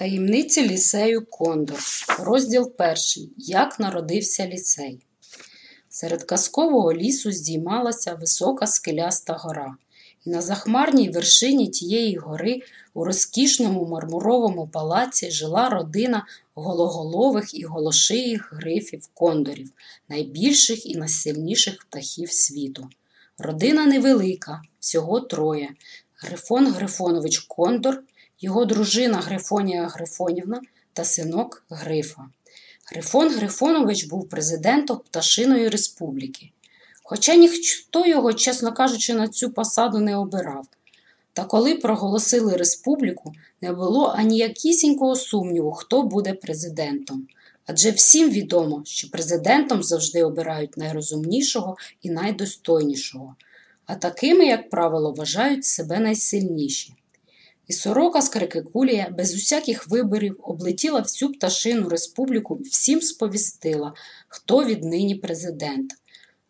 Таємниці ліцею Кондор. Розділ перший. Як народився ліцей. Серед казкового лісу здіймалася висока скеляста гора, і на захмарній вершині тієї гори у розкішному мармуровому палаці жила родина гологолових і голошиїх грифів кондорів, найбільших і найсильніших птахів світу. Родина невелика, всього троє. Грифон Грифонович Кондор, його дружина Грифонія Грифонівна та синок Грифа. Грифон Грифонович був президентом Пташиної республіки. Хоча ніхто його, чесно кажучи, на цю посаду не обирав. Та коли проголосили республіку, не було аніякісінького сумніву, хто буде президентом. Адже всім відомо, що президентом завжди обирають найрозумнішого і найдостойнішого, а такими, як правило, вважають себе найсильніші. І сорока з Крикикулія без усяких виборів облетіла всю пташину республіку і всім сповістила, хто віднині президент.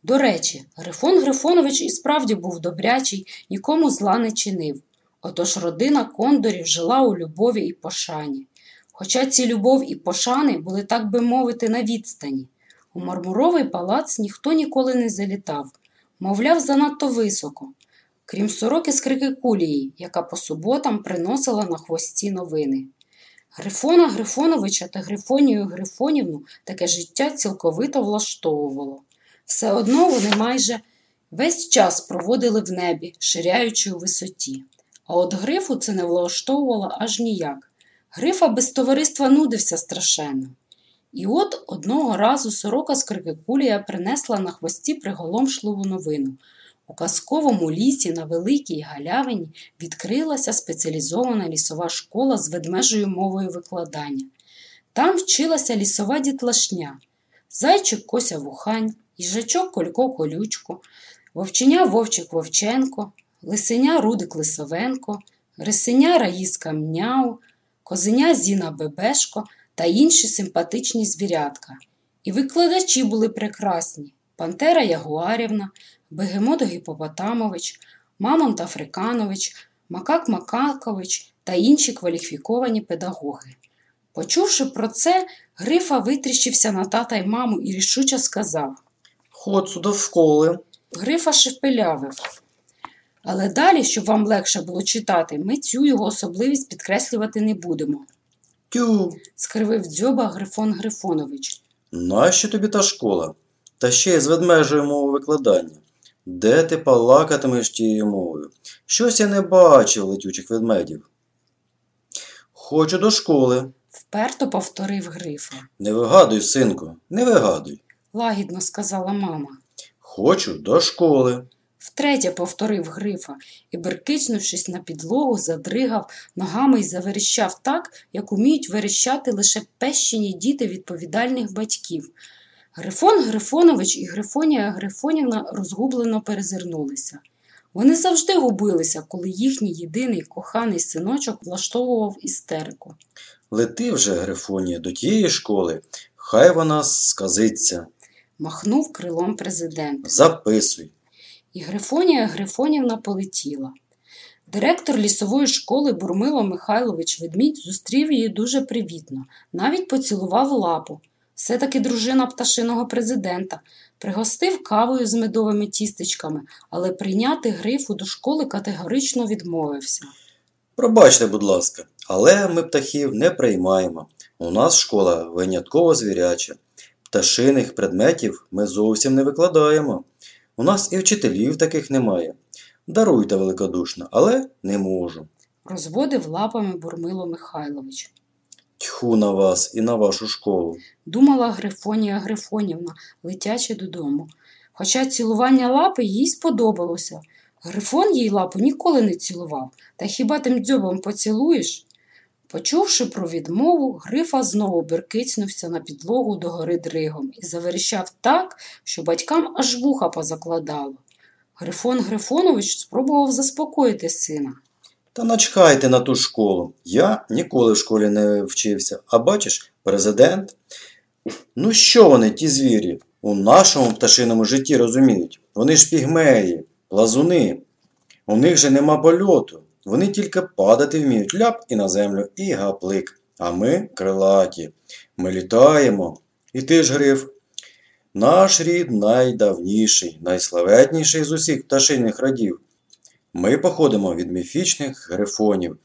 До речі, Грифон Грифонович і справді був добрячий, нікому зла не чинив. Отож родина кондорів жила у любові і пошані. Хоча ці любов і пошани були, так би мовити, на відстані. У мармуровий палац ніхто ніколи не залітав, мовляв, занадто високо крім сороки з Крикикулії, яка по суботам приносила на хвості новини. Грифона Грифоновича та Грифонію Грифонівну таке життя цілковито влаштовувало. Все одно вони майже весь час проводили в небі, ширяючи у висоті. А от грифу це не влаштовувало аж ніяк. Грифа без товариства нудився страшенно. І от одного разу сорока з Крикикулія принесла на хвості приголомшливу новину. У казковому лісі на Великій Галявині відкрилася спеціалізована лісова школа з ведмежою мовою викладання. Там вчилася лісова дітлашня, зайчик Кося Вухань, їжачок Колько Колючко, вовченя Вовчик Вовченко, лисеня Рудик Лисовенко, рисеня Раїска Мняу, козеня Зіна Бебешко та інші симпатичні звірятка. І викладачі були прекрасні Пантера Ягуарівна, Бегемот Гіпопотамович, Мамонт Африканович, Макак Макакович та інші кваліфіковані педагоги. Почувши про це, Грифа витріщився на тата й маму і рішуче сказав Хоцу до школи. Грифа шепелявив. Але далі, щоб вам легше було читати, ми цю його особливість підкреслювати не будемо, Тю, скривив дзьоба Грифон Грифонович. нащо тобі та школа? Та ще й з ведмежою мовою викладання. Де ти палакатимеш тією мовою? Щось я не бачив летючих ведмедів. Хочу до школи. Вперто повторив Грифа. Не вигадуй, синку, не вигадуй. Лагідно сказала мама. Хочу до школи. Втретє повторив Грифа і, беркичнувшись на підлогу, задригав ногами і заверещав так, як уміють верещати лише пещені діти відповідальних батьків. Грифон Грифонович і Грифонія Грифонівна розгублено перезирнулися. Вони завжди губилися, коли їхній єдиний коханий синочок влаштовував істерику. Лети вже, Грифонія, до тієї школи. Хай вона сказиться. Махнув крилом президент. Записуй. І Грифонія Грифонівна полетіла. Директор лісової школи Бурмило Михайлович Ведмідь зустрів її дуже привітно, навіть поцілував лапу. Все-таки дружина пташиного президента, пригостив кавою з медовими тістечками, але прийняти грифу до школи категорично відмовився. Пробачте, будь ласка, але ми птахів не приймаємо. У нас школа винятково звіряча. Пташиних предметів ми зовсім не викладаємо. У нас і вчителів таких немає. Даруйте великодушно, але не можу. Розводив лапами Бурмило Михайлович. Тьху на вас і на вашу школу. Думала Грифонія Грифонівна, летячи додому. Хоча цілування лапи їй сподобалося. Грифон їй лапу ніколи не цілував, та хіба тим дзьобом поцілуєш? Почувши про відмову, Грифа знову беркицнувся на підлогу догори дригом і заверещав так, що батькам аж вуха позакладало. Грифон Грифонович спробував заспокоїти сина. Та начхайте на ту школу. Я ніколи в школі не вчився. А бачиш, президент? Ну що вони, ті звірі, у нашому пташиному житті розуміють? Вони ж пігмеї, плазуни. У них же нема польоту. Вони тільки падати вміють ляп і на землю, і гаплик. А ми крилаті. Ми літаємо. І ти ж гриф. Наш рід найдавніший, найславетніший з усіх пташиних родів. Ми походимо від міфічних грифонів,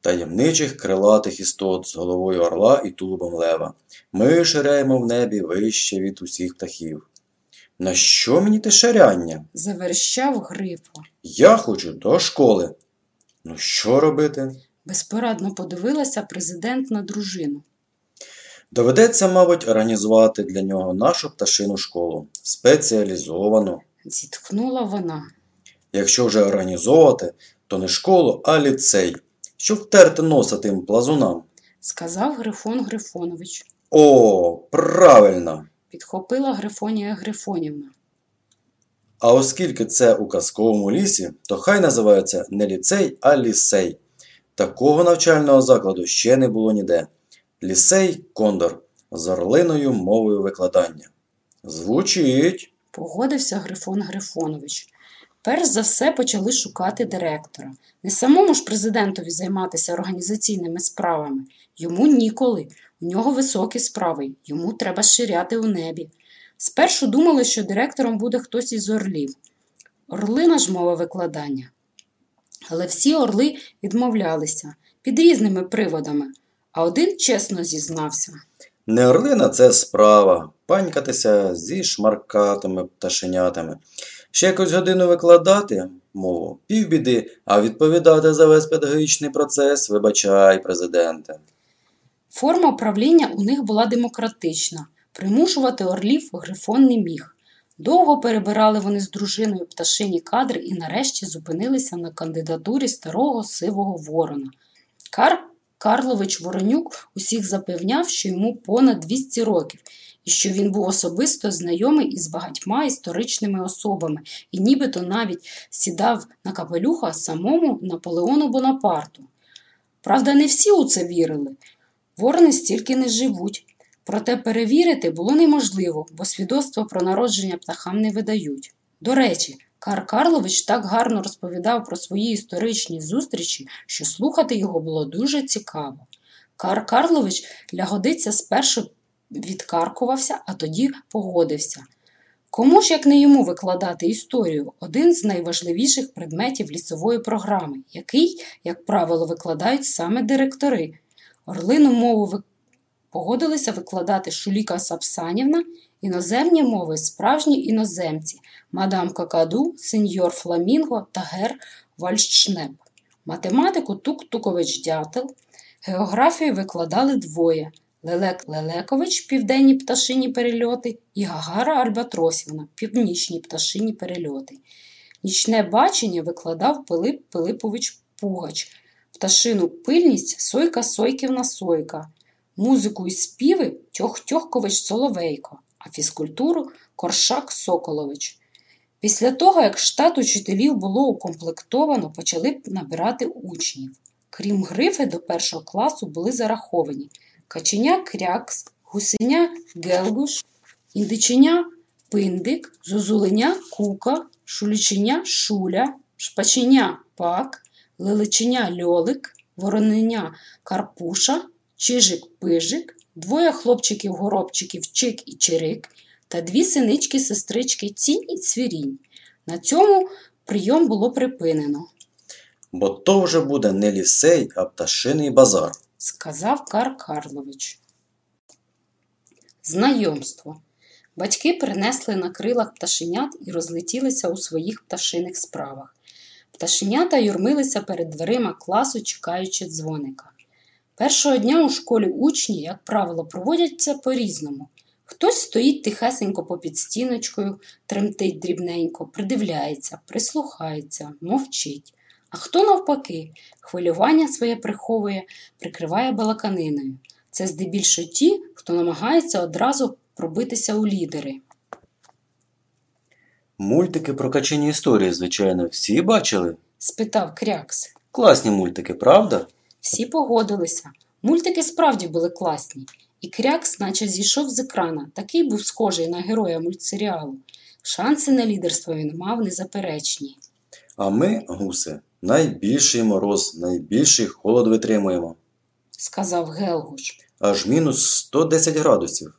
таємничих крилатих істот з головою орла і тулубом лева. Ми ширяємо в небі вище від усіх птахів. На що мені те ширяння? Заверщав Грифо. Я хочу до школи. Ну що робити? Безпорадно подивилася президент на дружину. Доведеться, мабуть, організувати для нього нашу пташину школу, спеціалізовану. Зітхнула вона. Якщо вже організовувати, то не школу, а ліцей, щоб втерти носа тим плазунам. Сказав Грифон Грифонович. О, правильно! Підхопила Грифонія Грифонівна. А оскільки це у казковому лісі, то хай називається не ліцей, а лісей. Такого навчального закладу ще не було ніде. Лісей Кондор з орлиною мовою викладання. Звучить. Погодився Грифон Грифонович. Перш за все почали шукати директора. Не самому ж президентові займатися організаційними справами. Йому ніколи. У нього високі справи, йому треба ширяти у небі. Спершу думали, що директором буде хтось із орлів. Орлина ж мова викладання. Але всі орли відмовлялися під різними приводами, а один чесно зізнався. Не орлина це справа. Панькатися зі шмаркатими пташенятами. Ще якусь годину викладати мову півбіди, а відповідати за весь педагогічний процес, вибачай, президенте. Форма правління у них була демократична. Примушувати орлів Грифон не міг. Довго перебирали вони з дружиною пташині кадри і нарешті зупинилися на кандидатурі старого сивого ворона. Кар Карлович Воронюк усіх запевняв, що йому понад 200 років, і що він був особисто знайомий із багатьма історичними особами, і нібито навіть сідав на капелюха самому Наполеону Бонапарту. Правда, не всі у це вірили. Ворони стільки не живуть. Проте перевірити було неможливо, бо свідоцтво про народження птахам не видають. До речі, Кар Карлович так гарно розповідав про свої історичні зустрічі, що слухати його було дуже цікаво. Кар Карлович лягодиця спершу відкаркувався, а тоді погодився. Кому ж як не йому викладати історію один з найважливіших предметів лісової програми, який, як правило, викладають саме директори. Орлину мову погодилися викладати Шуліка Сапсанівна, іноземні мови справжні іноземці, мадам Какаду, сеньор Фламінго та гер Вальштшнеп. Математику Тук-Тукович Дятел, географію викладали двоє Лелек Лелекович південні пташині перельоти і Гагара Альбатросівна північні пташині перельоти. Нічне бачення викладав Пилип Пилипович Пугач, пташину пильність Сойка Сойківна Сойка, музику і співи Тьох-Тьохкович Соловейко, а фізкультуру Коршак Соколович. Після того, як штат учителів було укомплектовано, почали набирати учнів. Крім грифи, до першого класу були зараховані каченя крякс, гусеня гелгуш, індиченя пиндик, зозуленя кука, шуліченя шуля, шпаченя пак, лиличеня льолик, вороненя карпуша, чижик-пижик, двоє хлопчиків-горобчиків чик і чирик та дві синички-сестрички цінь і цвірінь. На цьому прийом було припинено, Бо то вже буде не лісей, а пташиний базар. Сказав Кар Карлович. Знайомство. Батьки принесли на крилах пташенят і розлетілися у своїх пташиних справах. Пташенята юрмилися перед дверима класу, чекаючи дзвоника. Першого дня у школі учні, як правило, проводяться по-різному. Хтось стоїть тихесенько попід стіночкою, тремтить дрібненько, придивляється, прислухається, мовчить. А хто навпаки, хвилювання своє приховує, прикриває балаканиною. Це здебільшого ті, хто намагається одразу пробитися у лідери. Мультики про качені історії, звичайно, всі бачили. спитав Крякс. Класні мультики, правда? Всі погодилися. Мультики справді були класні. І Крякс, наче зійшов з екрана, такий був схожий на героя мультсеріалу. Шанси на лідерство він мав незаперечні. А ми, гуси, найбільший мороз, найбільший холод витримуємо. сказав Гелгуш. аж мінус 110 градусів.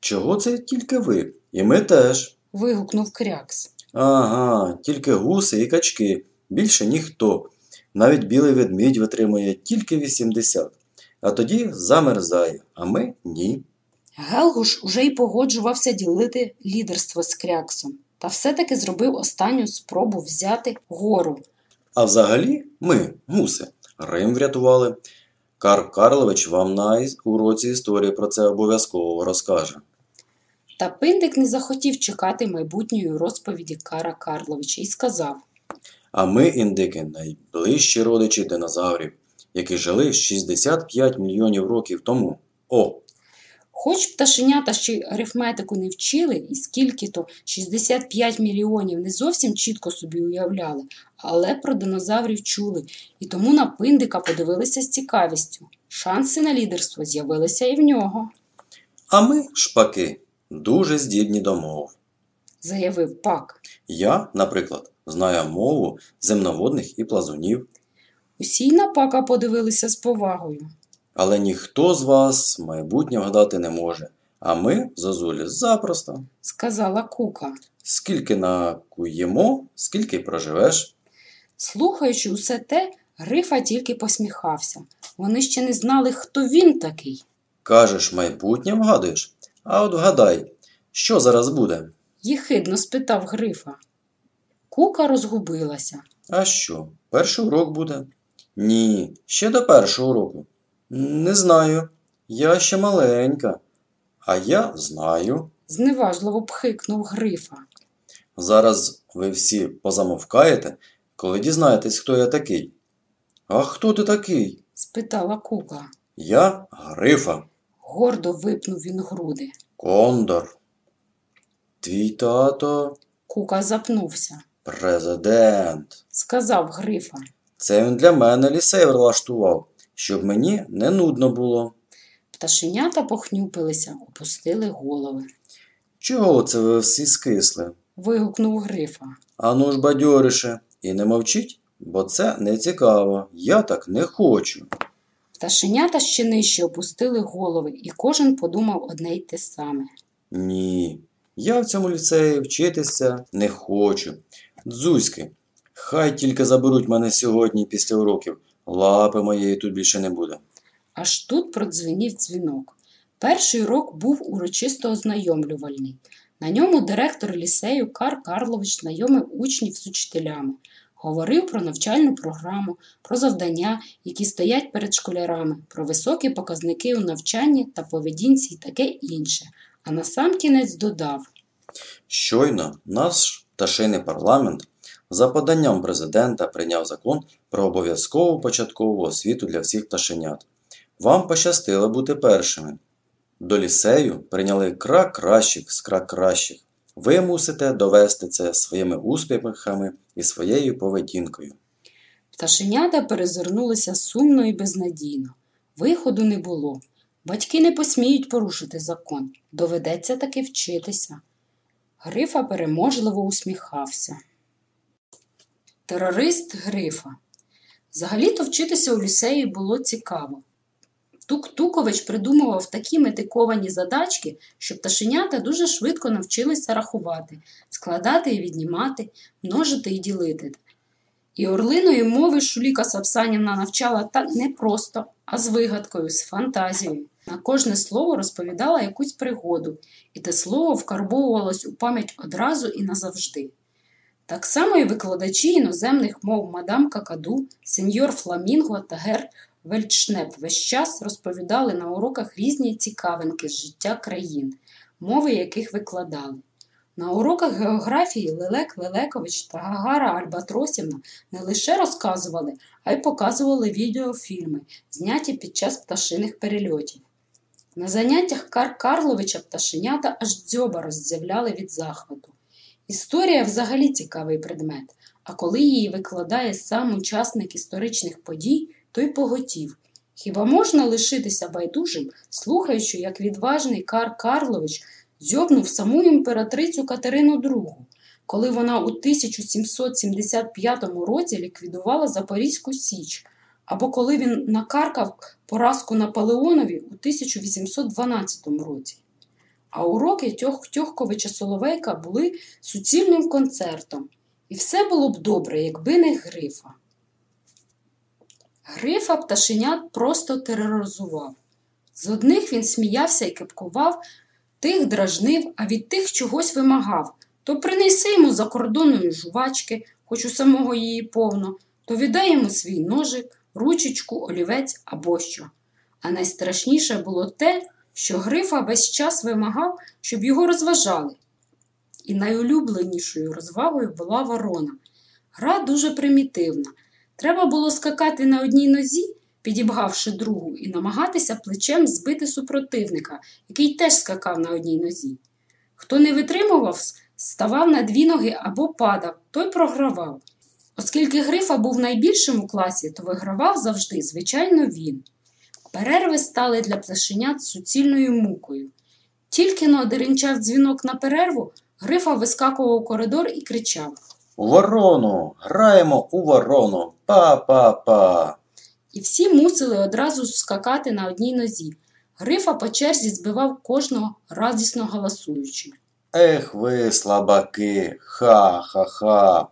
Чого це тільки ви? І ми теж. Вигукнув крякс. Ага, тільки гуси і качки, більше ніхто. Навіть білий ведмідь витримує тільки 80, а тоді замерзає, а ми ні. Гелгуш уже й погоджувався ділити лідерство з кряксом, та все-таки зробив останню спробу взяти гору. А взагалі ми, гуси, Рим врятували. Кар Карлович вам на уроці історії про це обов'язково розкаже. Та Пиндик не захотів чекати майбутньої розповіді Кара Карловича і сказав: А ми, індики, найближчі родичі динозаврів, які жили 65 мільйонів років тому. О, Хоч пташенята ще й арифметику не вчили, і скільки то 65 мільйонів не зовсім чітко собі уявляли, але про динозаврів чули, і тому на пиндика подивилися з цікавістю. Шанси на лідерство з'явилися і в нього, а ми, шпаки, дуже здібні до мов. заявив пак. Я, наприклад, знаю мову земноводних і плазунів, Усі на пака подивилися з повагою. Але ніхто з вас майбутнє вгадати не може. А ми, зозулі, запросто. Сказала кука. Скільки накуємо, скільки й проживеш. Слухаючи усе те, Грифа тільки посміхався. Вони ще не знали, хто він такий. Кажеш, майбутнє вгадуєш? А от вгадай, що зараз буде? Єхидно спитав Грифа. Кука розгубилася. А що, перший урок буде? Ні, ще до першого уроку. Не знаю. Я ще маленька. А я знаю. Зневажливо пхикнув Грифа. Зараз ви всі позамовкаєте, коли дізнаєтесь, хто я такий. А хто ти такий? спитала Кука. Я Грифа, Гордо випнув він груди. Кондор. Твій тато Кука запнувся. президент. Сказав Грифа. Це він для мене лісей влаштував, щоб мені не нудно було. Пташенята похнюпилися, опустили голови. Чого це ви всі скисли? Вигукнув Грифа. Ану ж бадьоріше, і не мовчіть, бо це не цікаво. Я так не хочу. Пташенята ще нижче опустили голови, і кожен подумав одне й те саме. Ні, я в цьому ліцеї вчитися не хочу. Дзузьки, хай тільки заберуть мене сьогодні після уроків. Лапи моєї тут більше не буде. Аж тут продзвенів дзвінок. Перший урок був урочисто ознайомлювальний. На ньому директор ліцею Кар Карлович знайомив учнів з учителями, говорив про навчальну програму, про завдання, які стоять перед школярами, про високі показники у навчанні та поведінці і таке інше. А насамкінець додав Щойно наш пташиний парламент за поданням президента прийняв закон про обов'язкову початкову освіту для всіх пташенят. Вам пощастило бути першими. До ліцею прийняли крак кращих з крак кращих. Ви мусите довести це своїми успіхами і своєю поведінкою. Пташенята перезирнулися сумно і безнадійно. Виходу не було. Батьки не посміють порушити закон. Доведеться таки вчитися. Грифа переможливо усміхався. Терорист Грифа. Взагалі-то вчитися у ліцеї було цікаво. Тук-Тукович придумував такі метиковані задачки, що пташенята дуже швидко навчилися рахувати, складати і віднімати, множити і ділити. І орлиної мови Шуліка Сапсанівна навчала та не просто, а з вигадкою, з фантазією. На кожне слово розповідала якусь пригоду, і те слово вкарбовувалось у пам'ять одразу і назавжди. Так само і викладачі іноземних мов мадам Какаду, сеньор Фламінго та гер Вельчнеп весь час розповідали на уроках різні цікавинки з життя країн, мови яких викладали. На уроках географії Лелек Лелекович та Гагара Альбатросівна не лише розказували, а й показували відеофільми, зняті під час пташиних перельотів. На заняттях Кар Карловича пташенята аж дзьоба роздзявляли від захвату. Історія взагалі цікавий предмет, а коли її викладає сам учасник історичних подій, то й поготів. Хіба можна лишитися байдужим, слухаючи, як відважний Кар Карлович зьобнув саму імператрицю Катерину II, коли вона у 1775 році ліквідувала Запорізьку Січ, або коли він накаркав поразку Наполеонові у 1812 році. А уроки Тьох Тьохковича Соловейка були суцільним концертом, і все було б добре, якби не грифа. Грифа пташенят просто тероризував. З одних він сміявся і кепкував, тих дражнив, а від тих чогось вимагав. То принеси йому за закордонної жувачки, хоч у самого її повно, то віддай йому свій ножик, ручечку, олівець або що. А найстрашніше було те, що Грифа весь час вимагав, щоб його розважали. І найулюбленішою розвагою була ворона. Гра дуже примітивна. Треба було скакати на одній нозі, підібгавши другу, і намагатися плечем збити супротивника, який теж скакав на одній нозі. Хто не витримував, ставав на дві ноги або падав, той програвав. Оскільки Грифа був найбільшим у класі, то вигравав завжди, звичайно, він. Перерви стали для пташенят суцільною мукою. Тільки но деренчав дзвінок на перерву, Грифа вискакував у коридор і кричав. У ворону! Граємо у ворону! Па-па-па! І всі мусили одразу скакати на одній нозі. Грифа по черзі збивав кожного радісно галасуючи. Ех ви, слабаки! Ха-ха-ха!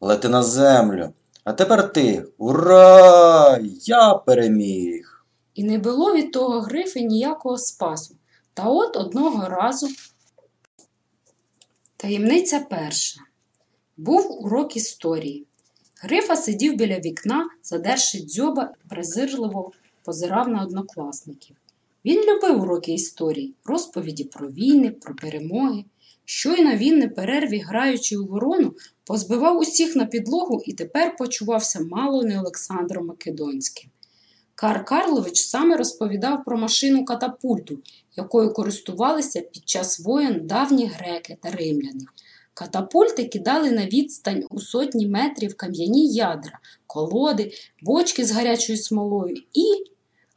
Лети на землю! А тепер ти! Ура! Я переміг! І не було від того грифи ніякого спасу. Та от одного разу таємниця перша. Був урок історії. Грифа сидів біля вікна, задерши дзьоба, презирливо позирав на однокласників. Він любив уроки історії, розповіді про війни, про перемоги. Щойно він, не перерві, граючи у ворону, позбивав усіх на підлогу і тепер почувався мало не Олександром Македонським. Кар Карлович саме розповідав про машину катапульту, якою користувалися під час воєн давні греки та римляни. Катапульти кидали на відстань у сотні метрів кам'яні ядра, колоди, бочки з гарячою смолою і.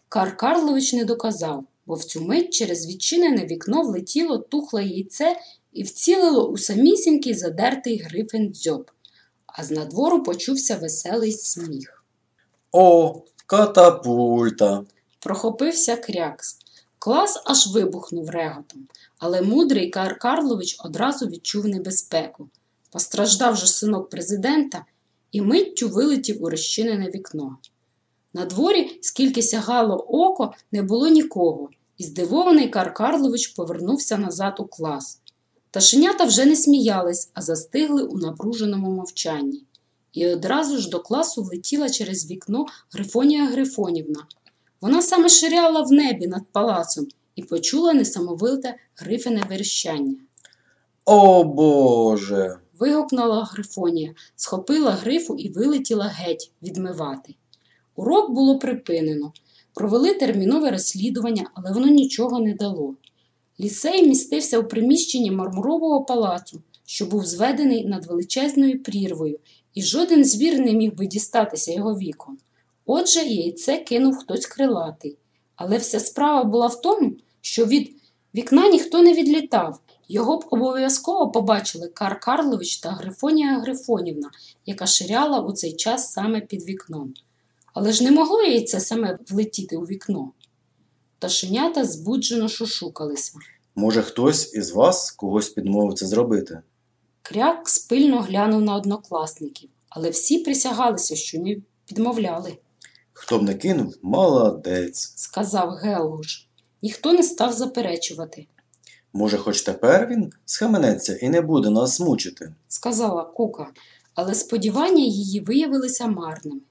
Кар Карлович не доказав, бо в цю мить через відчинене вікно влетіло тухле яйце і вцілило у самісінький задертий грифин дзьоб, а з надвору почувся веселий сміх. О, катапульта! Прохопився крякс. Клас аж вибухнув реготом, але мудрий Кар Карлович одразу відчув небезпеку. Постраждав же синок президента і миттю вилетів у розчинене вікно. На дворі, скільки сягало око, не було нікого, і здивований Кар Карлович повернувся назад у клас. Ташенята вже не сміялись, а застигли у напруженому мовчанні. І одразу ж до класу влетіла через вікно Грифонія Грифонівна. Вона саме ширяла в небі над палацом і почула несамовите грифине верещання. О Боже! Вигукнула Грифонія, схопила грифу і вилетіла геть відмивати. Урок було припинено. Провели термінове розслідування, але воно нічого не дало. Лісей містився у приміщенні мармурового палацу, що був зведений над величезною прірвою, і жоден звір не міг би дістатися його вікон. Отже, яйце кинув хтось крилатий. Але вся справа була в тому, що від вікна ніхто не відлітав. Його б обов'язково побачили Кар Карлович та Грифонія Грифонівна, яка ширяла у цей час саме під вікном. Але ж не могло яйце саме влетіти у вікно. Пташенята збуджено шушукалися. Може, хтось із вас когось підмовив це зробити? Кряк спильно глянув на однокласників, але всі присягалися, що не підмовляли, Хто б не кинув, молодець. сказав Гелгуш. Ніхто не став заперечувати, Може, хоч тепер він схаменеться і не буде нас мучити. сказала Кука, але сподівання її виявилися марними.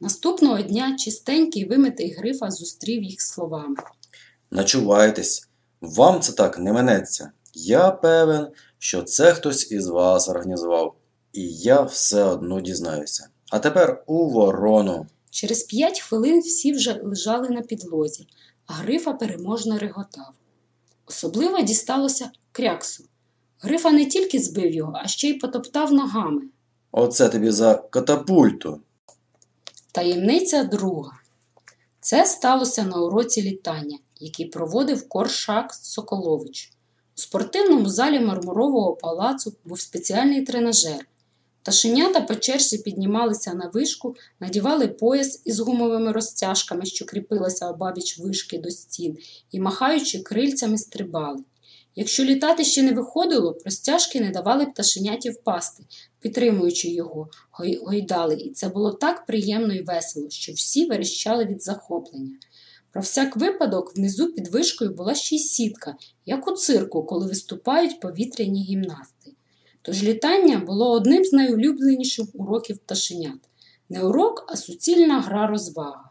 Наступного дня чистенький вимитий грифа зустрів їх словами. Начувайтесь, вам це так не минеться. Я певен, що це хтось із вас організував, і я все одно дізнаюся. А тепер у ворону. Через п'ять хвилин всі вже лежали на підлозі, а Грифа переможно реготав. Особливо дісталося кряксу. Грифа не тільки збив його, а ще й потоптав ногами. Оце тобі за катапульту. Таємниця друга. Це сталося на уроці літання, який проводив Коршак Соколович. У спортивному залі мармурового палацу був спеціальний тренажер. Пташенята по черзі піднімалися на вишку, надівали пояс із гумовими розтяжками, що кріпилися обабіч вишки до стін, і, махаючи крильцями, стрибали. Якщо літати ще не виходило, розтяжки не давали пташеняті впасти, підтримуючи його, гой- гойдали, і це було так приємно і весело, що всі верещали від захоплення. Про всяк випадок внизу під вишкою була ще й сітка, як у цирку, коли виступають повітряні гімнасти. Тож літання було одним з найулюбленіших уроків пташенят. Не урок, а суцільна гра розвага.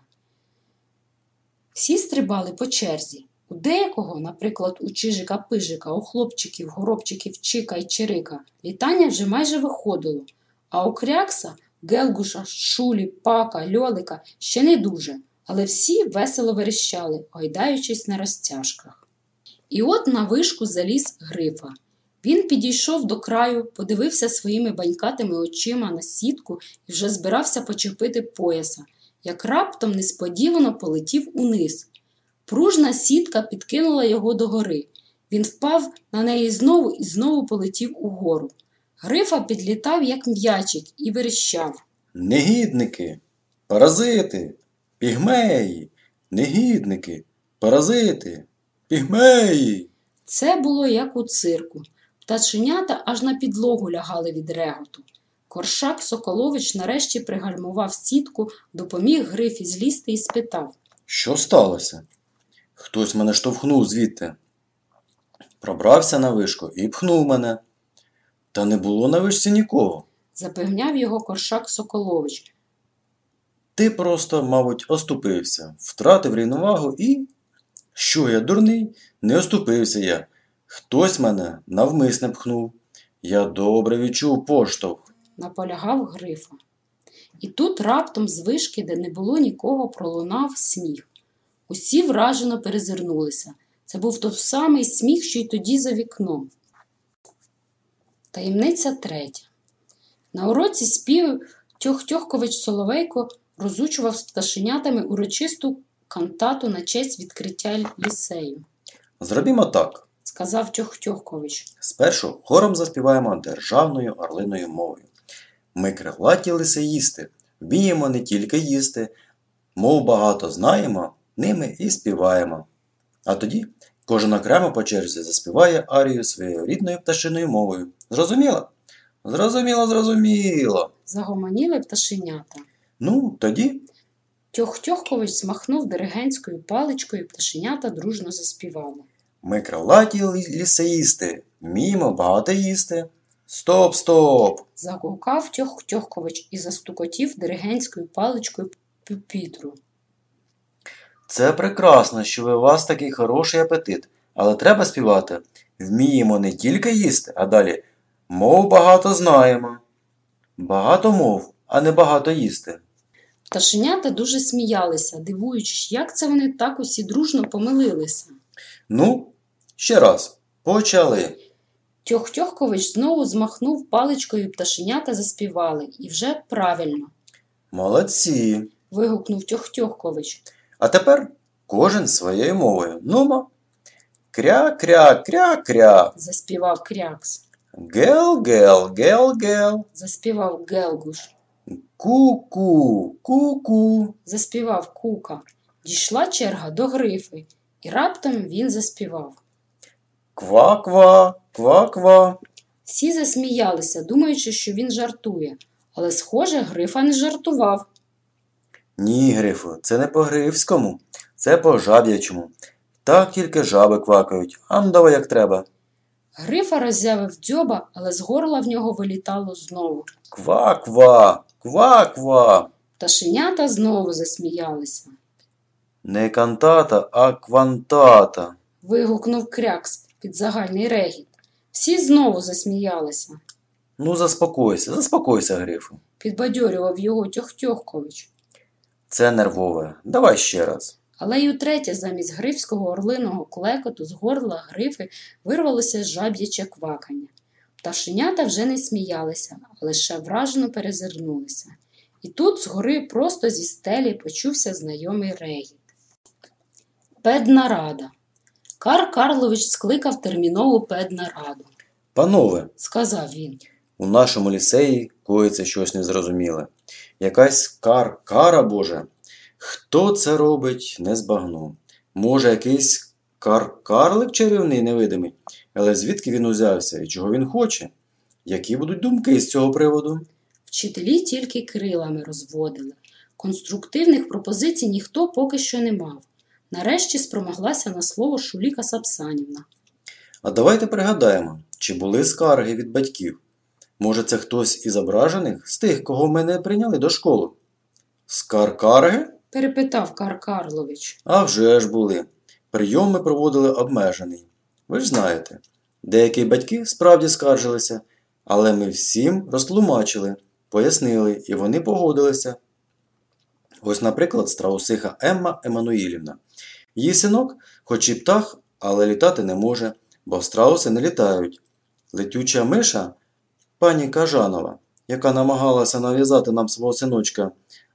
Всі стрибали по черзі. У деякого, наприклад, у чижика-пижика, у хлопчиків, горобчиків, чика й чирика, літання вже майже виходило, а у крякса, гелгуша, шулі, пака, льолика ще не дуже, але всі весело верещали, гойдаючись на розтяжках. І от на вишку заліз грифа. Він підійшов до краю, подивився своїми банькатими очима на сітку і вже збирався почепити пояса, як раптом несподівано полетів униз. Пружна сітка підкинула його догори. Він впав на неї знову і знову полетів угору. Грифа підлітав, як м'ячик, і верещав. Негідники, паразити, пігмеї, негідники, паразити, пігмеї. Це було як у цирку. Пташенята аж на підлогу лягали від реготу. Коршак Соколович нарешті пригальмував сітку, допоміг Грифі злізти і спитав. Що сталося? Хтось мене штовхнув звідти. Пробрався на вишку і пхнув мене. Та не було на вишці нікого. Запевняв його Коршак Соколович. Ти просто, мабуть, оступився, втратив рівновагу і. Що я дурний? Не оступився я. Хтось мене навмисне пхнув. Я добре відчув поштовх. наполягав Грифа. І тут раптом з вишки, де не було нікого, пролунав сміх. Усі вражено перезирнулися. Це був той самий сміх, що й тоді за вікном. Таємниця третя. На уроці співу Тьох-Тьохкович Соловейко розучував з пташенятами урочисту кантату на честь відкриття лісею. Зробімо так. Сказав Тьох-Тьохкович. Спершу хором заспіваємо державною орлиною мовою. Ми крилаті лисеїсти, вміємо не тільки їсти, мов багато знаємо, ними і співаємо. А тоді кожен окремо по черзі заспіває арію своєю рідною пташиною мовою. Зрозуміло? Зрозуміло, зрозуміло. Загомоніли пташенята. Ну, тоді Тьох-Тьохкович змахнув диригентською паличкою, і пташенята дружно заспівали. ми крилаті лі- лісеїсти, вміємо багато їсти. Стоп, стоп! Загукав Тьох-Тьохкович і застукотів диригентською паличкою пюпітру. Це прекрасно, що у вас такий хороший апетит, але треба співати. Вміємо не тільки їсти, а далі мов багато знаємо. Багато мов, а не багато їсти. Пташенята дуже сміялися, дивуючись, як це вони так усі дружно помилилися. Ну, ще раз, почали. Тьох-Тьохкович знову змахнув паличкою, і пташенята заспівали. І вже правильно. Молодці. вигукнув Тьох-Тьохкович. А тепер кожен своєю мовою. Нумо. Кря-кря-кря-кря. Заспівав Крякс. Гел-гел, гел-гел. Заспівав Гелгуш. Ку-ку, ку-ку. Заспівав Кука. Дійшла черга до грифи, і раптом він заспівав. Ква-ква, ква-ква. Всі засміялися, думаючи, що він жартує, але, схоже, грифа не жартував. Ні, Грифу, це не по грифському, це по жаб'ячому. Так тільки жаби квакають, а ну давай як треба. Грифа роззявив дзьоба, але з горла в нього вилітало знову. Ква-ква, ква-ква. Пташенята знову засміялися. Не кантата, а квантата. Вигукнув крякс під загальний регіт. Всі знову засміялися. Ну, заспокойся, заспокойся, Грифу. Підбадьорював його Тьох-Тьохкович. Це нервове. Давай ще раз. Але й утретє замість грифського орлиного клекоту з горла грифи вирвалося жаб'яче квакання. Пташенята вже не сміялися, а лише вражено перезирнулися. І тут згори просто зі стелі почувся знайомий регіт. Педнарада. Кар Карлович скликав термінову педнараду. Панове, Сказав він. у нашому ліцеї коїться щось незрозуміле. Якась кар, кара Боже. Хто це робить, не збагну. Може, якийсь кар-карлик чарівний невидимий, але звідки він узявся і чого він хоче? Які будуть думки з цього приводу? Вчителі тільки крилами розводили. Конструктивних пропозицій ніхто поки що не мав. Нарешті спромоглася на слово Шуліка Сапсанівна. А давайте пригадаємо, чи були скарги від батьків. Може, це хтось із ображених, з тих, кого ми не прийняли до школи? Скар-карги? Перепитав Кар Карлович. А вже ж були. Прийом ми проводили обмежений. Ви ж знаєте, деякі батьки справді скаржилися, але ми всім розтлумачили, пояснили, і вони погодилися. Ось, наприклад, страусиха Емма Еммануїлівна. Її синок, хоч і птах, але літати не може, бо страуси не літають. Летюча миша, пані Кажанова, яка намагалася нав'язати нам свого синочка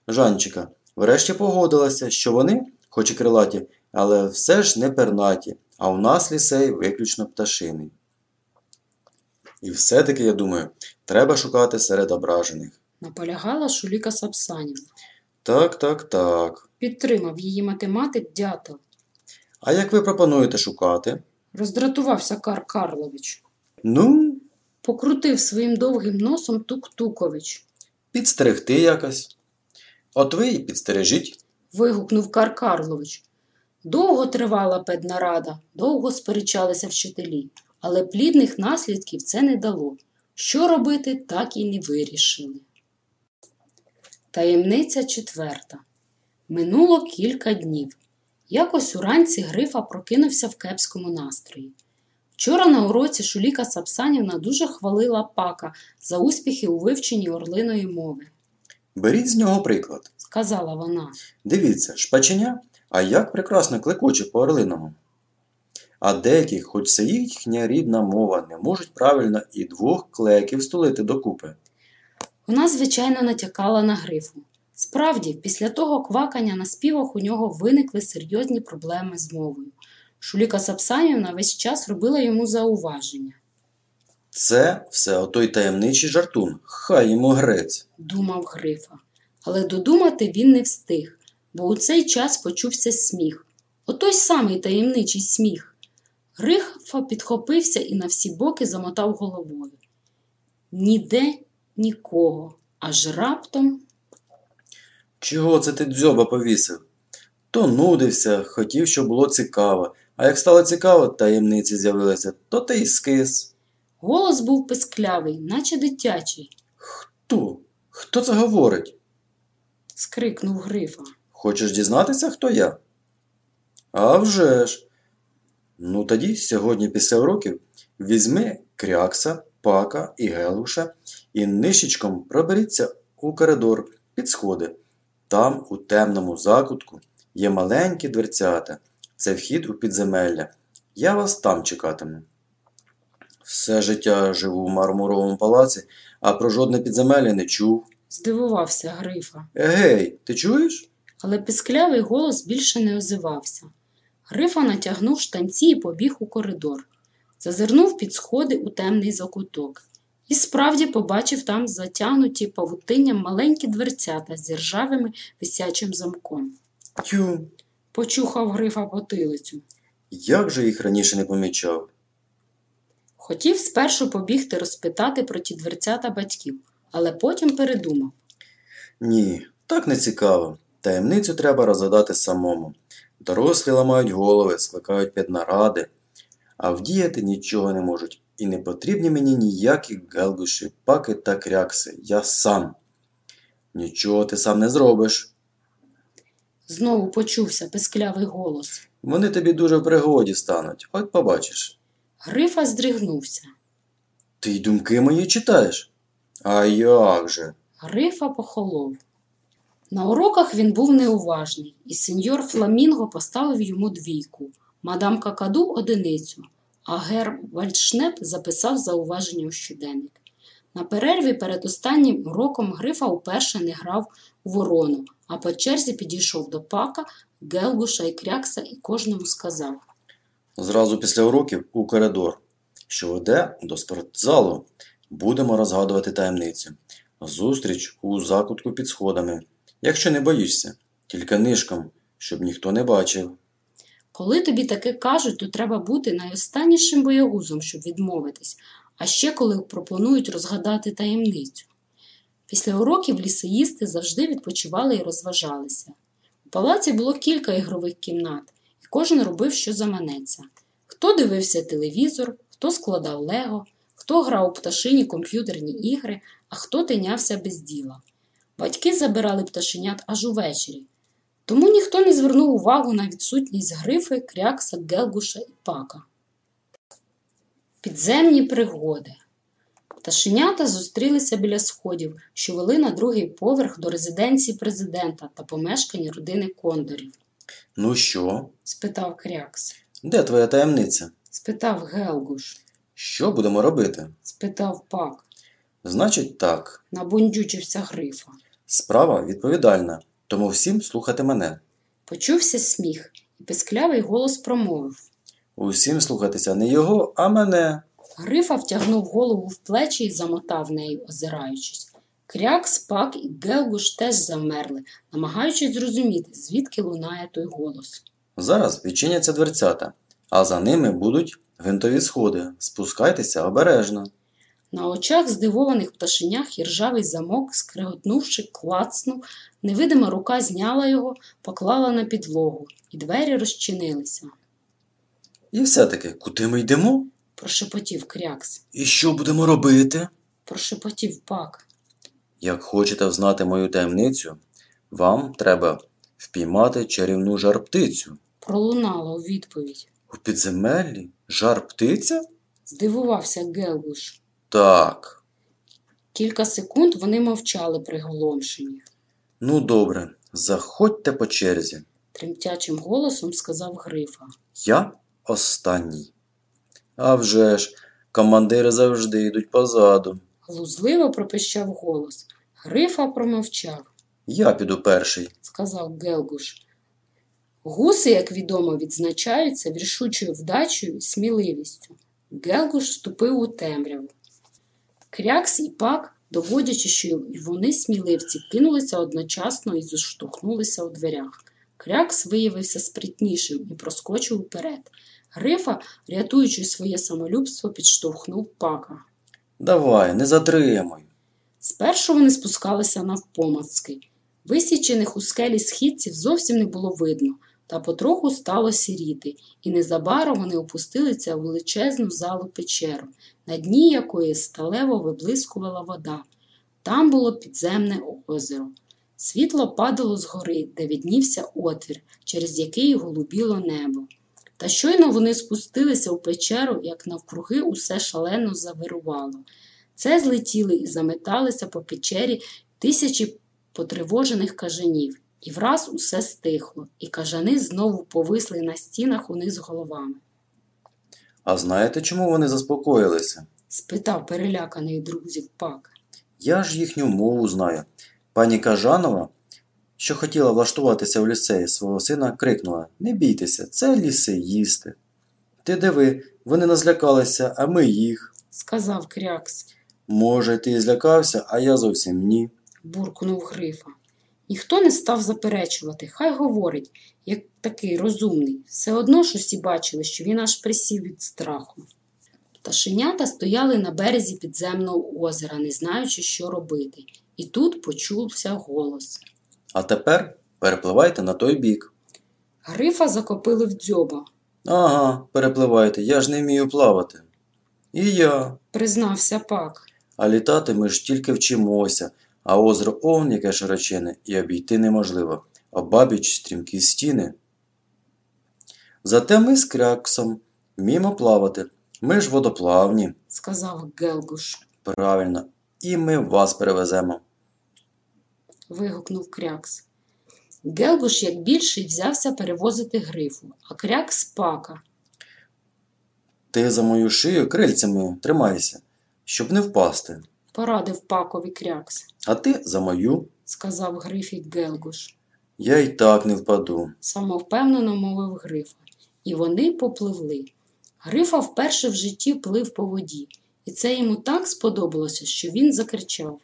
Жанчика, врешті погодилася, що вони, хоч і крилаті, але все ж не пернаті, а у нас лісей виключно пташиний. І все-таки, я думаю, треба шукати серед ображених. Наполягала Шуліка Сапсанівна. Так, так, так. Підтримав її математик дятел. А як ви пропонуєте шукати? Роздратувався Кар Карлович. Ну, Покрутив своїм довгим носом Тук-Тукович. підстерегти якось. От ви і підстережіть. Вигукнув Кар Карлович. Довго тривала педнарада, довго сперечалися вчителі, але плідних наслідків це не дало. Що робити, так і не вирішили. Таємниця четверта. Минуло кілька днів. Якось уранці Грифа прокинувся в кепському настрої. Вчора на уроці Шуліка Сапсанівна дуже хвалила пака за успіхи у вивченні орлиної мови. Беріть з нього приклад. Сказала вона. Дивіться, шпаченя, а як прекрасно клекоче по орлиному. А деякі, хоч це їхня рідна мова, не можуть правильно і двох клеків стулити докупи. Вона, звичайно, натякала на грифу. Справді, після того квакання на співах у нього виникли серйозні проблеми з мовою. Шуліка Сапсанівна весь час робила йому зауваження. Це все отой таємничий жартун. Хай йому грець. думав Грифа. Але додумати він не встиг, бо у цей час почувся сміх. Отой самий таємничий сміх. Грифа підхопився і на всі боки замотав головою. Ніде нікого, аж раптом Чого це ти дзьоба повісив? То нудився, хотів, щоб було цікаво. А як стало цікаво, таємниці з'явилися, то ти й скис. Голос був писклявий, наче дитячий, Хто? Хто це говорить? скрикнув Грифа. Хочеш дізнатися, хто я? А вже ж. Ну тоді, сьогодні після уроків, візьми крякса, пака і гелуша і нишечком проберіться у коридор під сходи. Там, у темному закутку, є маленькі дверцята. Це вхід у підземелля. Я вас там чекатиму. Все життя живу в мармуровому палаці, а про жодне підземелля не чув. Здивувався Грифа. Егей, ти чуєш? Але писклявий голос більше не озивався. Грифа натягнув штанці і побіг у коридор. Зазирнув під сходи у темний закуток. І справді побачив там затягнуті павутинням маленькі дверцята з ржавими висячим замком. Тю, Почухав Грифа потилицю. як же їх раніше не помічав? Хотів спершу побігти розпитати про ті дверцята батьків, але потім передумав. Ні, так не цікаво. Таємницю треба розгадати самому. Дорослі ламають голови, скликають піднаради, а вдіяти нічого не можуть. І не потрібні мені ніякі гелгуші, паки та крякси. Я сам. Нічого ти сам не зробиш. Знову почувся писклявий голос. Вони тобі дуже в пригоді стануть, от побачиш. Грифа здригнувся. Ти й думки мої читаєш? А як же? Грифа похолов. На уроках він був неуважний, і сеньор Фламінго поставив йому двійку, мадам Какаду одиницю, а гер Вальдшнеп записав зауваження у щоденник. На перерві перед останнім уроком Грифа уперше не грав у ворону, а по черзі підійшов до пака, Гелгуша і Крякса і кожному сказав. Зразу після уроків у коридор, що веде до спортзалу, будемо розгадувати таємницю. Зустріч у закутку під сходами. Якщо не боїшся, тільки нишком, щоб ніхто не бачив. Коли тобі таке кажуть, то треба бути найостаннішим боягузом, щоб відмовитись, а ще коли пропонують розгадати таємницю. Після уроків лісеїсти завжди відпочивали і розважалися. У палаці було кілька ігрових кімнат, кожен робив, що заманеться. Хто дивився телевізор, хто складав лего, хто грав у пташині комп'ютерні ігри, а хто тинявся без діла. Батьки забирали пташенят аж увечері, тому ніхто не звернув увагу на відсутність грифи, крякса, гелгуша і пака. Підземні пригоди. Пташенята зустрілися біля сходів, що вели на другий поверх до резиденції президента та помешкання родини кондорів. Ну що? Спитав Крякс. Де твоя таємниця? Спитав Гелгуш. Що будемо робити? Спитав пак. Значить так, Набундючився грифа. справа відповідальна, тому всім слухати мене. Почувся сміх, і писклявий голос промовив. Усім слухатися не його, а мене. Грифа втягнув голову в плечі і замотав нею, озираючись. Кряк, спак і Гелгуш теж замерли, намагаючись зрозуміти, звідки лунає той голос. Зараз відчиняться дверцята, а за ними будуть гвинтові сходи. Спускайтеся обережно. На очах здивованих пташенях іржавий замок, скреготнувши, клацнув, невидима рука зняла його, поклала на підлогу, і двері розчинилися. І все-таки, куди ми йдемо? Прошепотів крякс, І що будемо робити? прошепотів пак. Як хочете взнати мою таємницю, вам треба впіймати чарівну жар-птицю. Пролунало у відповідь. У підземеллі? Жар-птиця? Здивувався Гелгуш. Так. Кілька секунд вони мовчали приголомшені. Ну добре, заходьте по черзі. Тремтячим голосом сказав Грифа. Я останній. А вже ж, командири завжди йдуть позаду. Глузливо пропищав голос. Грифа промовчав, Я піду перший. сказав Гелгуш. Гуси, як відомо, відзначаються рішучою вдачею і сміливістю. Гелгуш вступив у темряву. Крякс і пак, доводячи, що й вони сміливці, кинулися одночасно і зіштовхнулися у дверях. Крякс виявився спритнішим і проскочив уперед. Грифа, рятуючи своє самолюбство, підштовхнув пака. Давай, не затримуй. Спершу вони спускалися навпомацки. Висічених у скелі східців зовсім не було видно, та потроху стало сіріти, і незабаром вони опустилися у величезну залу печеру, на дні якої сталево виблискувала вода. Там було підземне озеро. Світло падало згори, де віднівся отвір, через який голубіло небо. Та щойно вони спустилися у печеру, як навкруги усе шалено завирувало. Це злетіли і заметалися по печері тисячі потривожених кажанів, і враз усе стихло, і кажани знову повисли на стінах униз головами. А знаєте, чому вони заспокоїлися? Спитав переляканий друзів пак. Я ж їхню мову знаю. Пані Кажанова, що хотіла влаштуватися в ліцеї свого сина, крикнула Не бійтеся, це лісеїсти. Ти диви, вони не злякалися, а ми їх. Сказав крякс, Може, ти злякався, а я зовсім ні. буркнув грифа. Ніхто не став заперечувати, хай говорить, як такий розумний. Все одно ж усі бачили, що він аж присів від страху. Пташенята стояли на березі підземного озера, не знаючи, що робити, і тут почувся голос. А тепер перепливайте на той бік. Грифа закопили в дзьоба, Ага, перепливайте, я ж не вмію плавати. І я. признався пак. А літати ми ж тільки вчимося, а озеро он яке широчене, і обійти неможливо, а бабіч стрімкі стіни. Зате ми з кряксом вміємо плавати. Ми ж водоплавні. сказав Гелгуш. Правильно, і ми вас перевеземо. вигукнув крякс. Гелгуш, як більший, взявся перевозити грифу, а крякс пака. Ти за мою шию крильцями тримайся, щоб не впасти. Порадив пакові крякс, А ти за мою. сказав грифі Гелгуш. Я й так не впаду. самовпевнено мовив Грифа. І вони попливли. Грифа вперше в житті плив по воді, і це йому так сподобалося, що він закричав.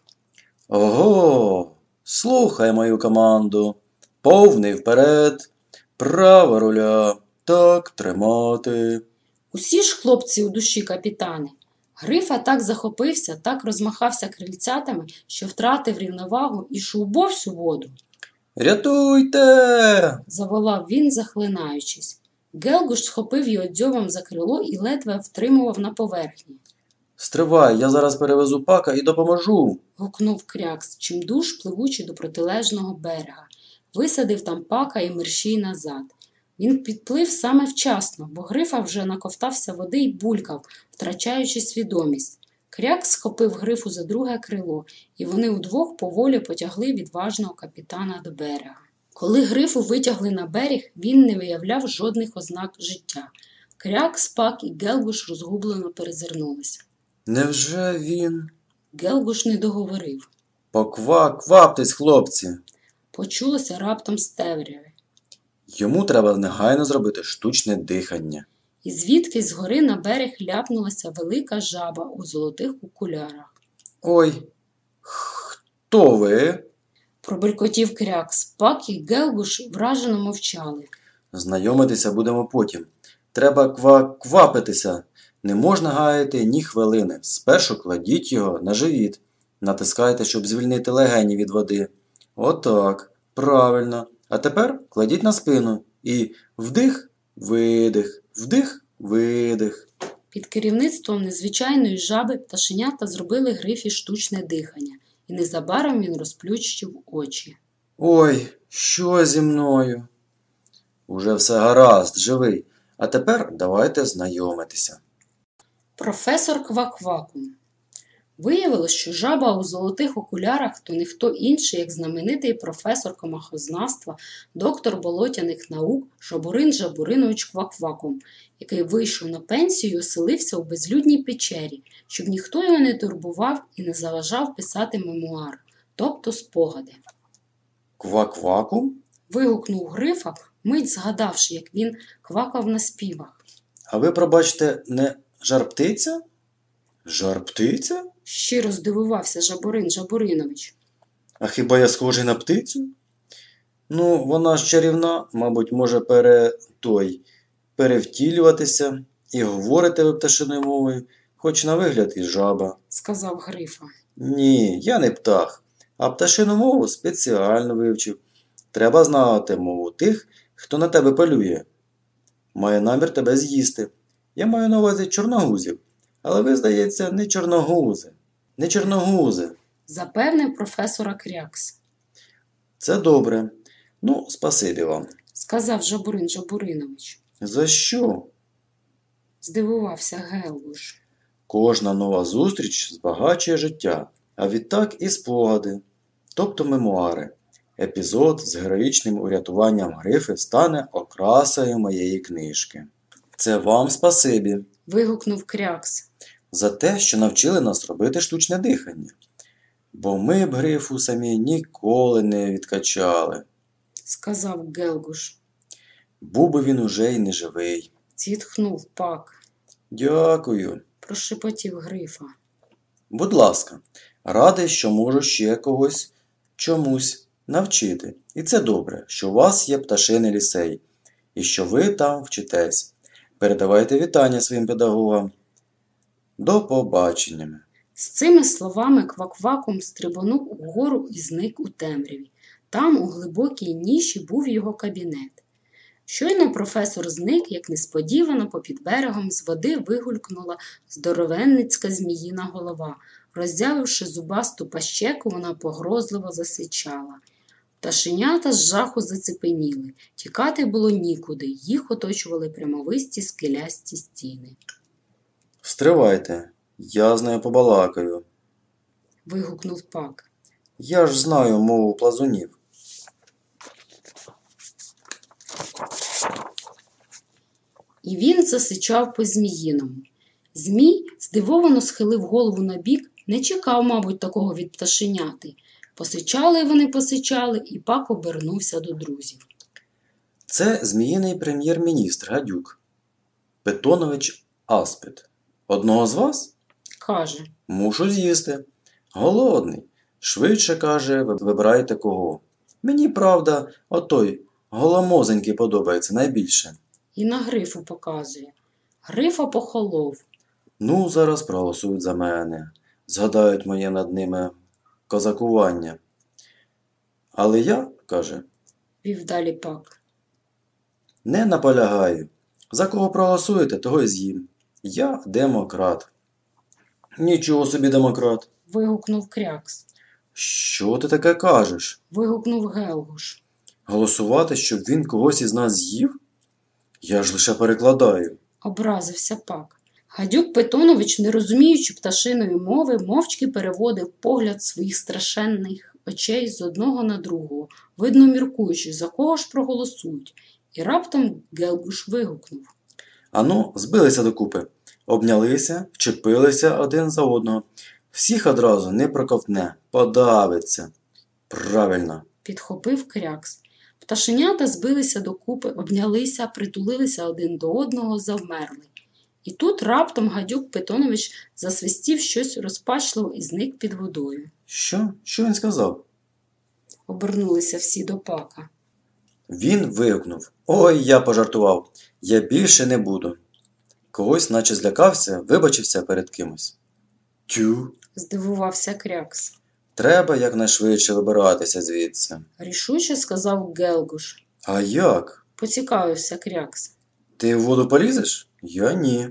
Ого, слухай мою команду. Повний вперед, права руля, так тримати. Усі ж хлопці у душі капітани. Грифа так захопився, так розмахався крильцятами, що втратив рівновагу і шубов всю воду. Рятуйте! Заволав він, захлинаючись. Гелгуш схопив його дзьобом за крило і ледве втримував на поверхні. Стривай, я зараз перевезу пака і допоможу. Гукнув крякс, чимдуж пливучи до протилежного берега. Висадив там пака і мерщій назад. Він підплив саме вчасно, бо грифа вже наковтався води й булькав, втрачаючи свідомість. Кряк схопив грифу за друге крило, і вони удвох поволі потягли відважного капітана до берега. Коли грифу витягли на берег, він не виявляв жодних ознак життя. Кряк, спак і Гелгуш розгублено перезирнулися. Невже він? Гелгуш не договорив. Поква, кваптесь, хлопці. Почулося раптом з темряви. Йому треба негайно зробити штучне дихання. І звідки згори на берег ляпнулася велика жаба у золотих окулярах. Ой, хто ви? Пробелькотів кряк. Спак і Гелгуш вражено мовчали. Знайомитися будемо потім. Треба ква квапитися. Не можна гаяти ні хвилини. Спершу кладіть його на живіт. Натискайте, щоб звільнити легені від води. Отак. Правильно. А тепер кладіть на спину. І вдих, видих, вдих, видих. Під керівництвом незвичайної жаби пташенята зробили грифі штучне дихання, і незабаром він розплющив очі. Ой, що зі мною? Уже все гаразд, живий. А тепер давайте знайомитися. Професор Кваквакум. Виявилось, що жаба у золотих окулярах то ніхто інший, як знаменитий професор комахознавства, доктор болотяних наук Жабурин Жабуринович Кваквакум, який вийшов на пенсію і оселився у безлюдній печері, щоб ніхто його не турбував і не заважав писати мемуар, тобто спогади. Квак-кваку? Вигукнув Грифа, мить згадавши, як він квакав на співах. А ви, пробачте, не жар-птиця? Жар-птиця? Щиро здивувався Жабурин Жабуринович. А хіба я схожий на птицю? Ну, вона ж чарівна, мабуть, може пере... той, перевтілюватися і говорити ви пташиною мовою, хоч на вигляд і жаба. сказав Грифа. Ні, я не птах, а пташину мову спеціально вивчив. Треба знати мову тих, хто на тебе полює. Має намір тебе з'їсти. Я маю на увазі чорногузів. Але ви, здається, не чорногузи. Не чорногузи. Запевнив професора Крякс. Це добре. Ну, спасибі вам. сказав Жабурин Жабуринович. За що? Здивувався Гелгуш. Кожна нова зустріч збагачує життя, а відтак і спогади, тобто мемуари. Епізод з героїчним урятуванням грифи стане окрасою моєї книжки. Це вам спасибі Вигукнув Крякс. За те, що навчили нас робити штучне дихання. Бо ми б грифу самі ніколи не відкачали. сказав Гелгуш. Був би він уже й не живий. Зітхнув пак. Дякую. Прошепотів Грифа. Будь ласка, радий, що можу ще когось чомусь навчити. І це добре, що у вас є пташиний лісей, і що ви там вчитесь. Передавайте вітання своїм педагогам. До побачення. З цими словами кваквакум стрибонув угору і зник у темряві. Там, у глибокій ніші, був його кабінет. Щойно професор зник, як несподівано попід берегом з води вигулькнула здоровенницька зміїна голова. Роззявивши зубасту пащеку, вона погрозливо засичала. Пташенята з жаху зацепеніли. Тікати було нікуди, їх оточували прямовисті скелясті стіни. Стривайте, я з нею побалакаю. Вигукнув пак. Я ж знаю мову плазунів. І він засичав по зміїному. Змій здивовано схилив голову на бік, не чекав, мабуть, такого від пташеняти. Посичали вони посичали, і пак обернувся до друзів. Це зміїний прем'єр-міністр Гадюк. Петонович Аспид. Одного з вас? Каже, Мушу з'їсти. Голодний. Швидше каже, вибирайте кого. Мені, правда, отой голомозенький подобається найбільше. І на грифу показує. Грифа похолов. Ну, зараз проголосують за мене, згадають моє над ними козакування. Але я, каже, Вів далі пак. не наполягаю. За кого проголосуєте, того й з'їм. Я демократ. Нічого собі демократ. Вигукнув крякс. Що ти таке кажеш? Вигукнув Гелгуш. Голосувати, щоб він когось із нас з'їв? Я ж лише перекладаю. Образився пак. Гадюк Петонович, не розуміючи пташиної мови, мовчки переводив погляд своїх страшенних очей з одного на другого, видно міркуючи, за кого ж проголосують. І раптом Гелгуш вигукнув. Ану, збилися докупи, обнялися, вчепилися один за одного. Всіх одразу не проковтне, подавиться. Правильно. Підхопив крякс. Пташенята збилися докупи, обнялися, притулилися один до одного, завмерли. І тут раптом гадюк Петонович засвистів щось розпачливо і зник під водою. Що? Що він сказав? Обернулися всі до пака. Він вигукнув. Ой, я пожартував. Я більше не буду. Когось, наче злякався, вибачився перед кимось. Тю, Здивувався крякс. треба якнайшвидше вибиратися звідси. Рішуче сказав Гелгуш. А як? Поцікавився крякс. Ти в воду полізеш? Я ні.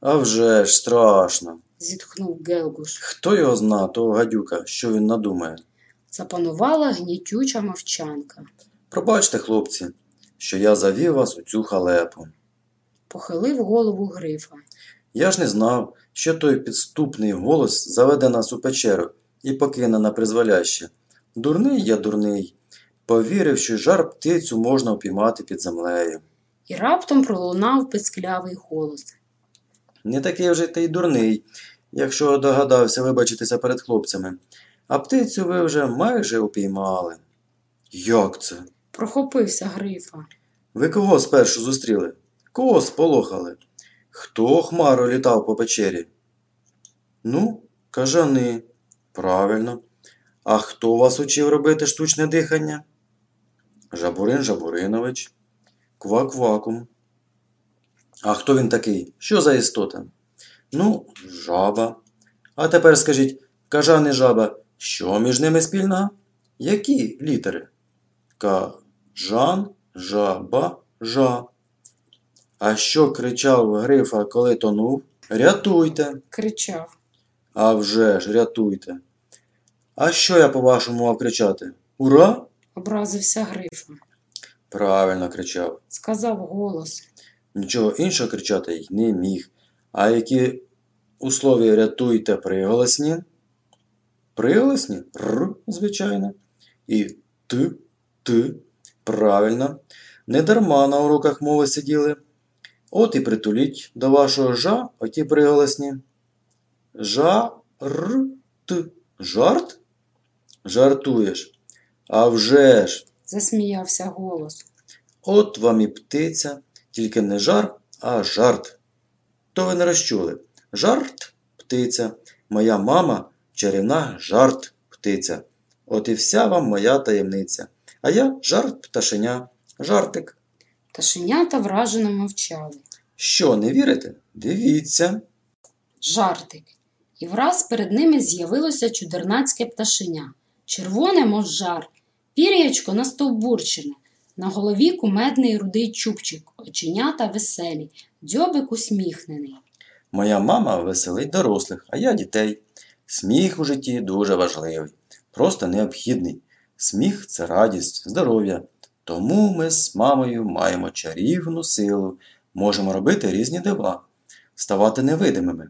А вже ж страшно. Зітхнув Гелгуш. Хто його зна, того гадюка, що він надумає? Запанувала гнітюча мовчанка. Пробачте, хлопці, що я завів вас у цю халепу. Похилив голову грифа. Я ж не знав, що той підступний голос заведе нас у печеру і покине на призволяще. Дурний я дурний. Повірив, що жар птицю можна упіймати під землею. І раптом пролунав писклявий голос. Не такий вже ти й дурний, якщо догадався вибачитися перед хлопцями. А птицю ви вже майже упіймали. Як це? Прохопився грифа. Ви кого спершу зустріли? Кого сполохали? Хто хмаро літав по печері? Ну, кажани. Правильно. А хто вас учив робити штучне дихання? Жабурин Жабуринович. Квак-квакум. А хто він такий? Що за істота? Ну, жаба. А тепер скажіть, кажани жаба, що між ними спільного? Які літери? Кажан, жаба, жа. А що кричав Грифа, коли тонув? Рятуйте. Кричав. А вже ж, рятуйте. А що я, по-вашому, мав кричати? Ура? Образився грифа. Правильно кричав. Сказав голос. Нічого іншого кричати й не міг. А які у слові рятуйте приголосні? Приголосні? Р, звичайно. І т, т. Правильно. Не дарма на уроках мови сиділи. От і притуліть до вашого жа оті приголосні. Жа, р, т. Жарт? Жартуєш. А вже ж. Засміявся голос. От вам і птиця, тільки не жар, а жарт. То ви не розчули. Жарт птиця. Моя мама чарівна жарт птиця. От і вся вам моя таємниця. А я жарт пташеня, жартик. Пташенята вражено мовчали. Що, не вірите? Дивіться. Жартик. І враз перед ними з'явилося чудернацьке пташеня. Червоне, мов жар, пір'ячко настовбурчене, на голові кумедний рудий чубчик, оченята веселі, дзьобик усміхнений. Моя мама веселить дорослих, а я дітей. Сміх у житті дуже важливий, просто необхідний. Сміх це радість, здоров'я. Тому ми з мамою маємо чарівну силу, можемо робити різні дива, ставати невидимими.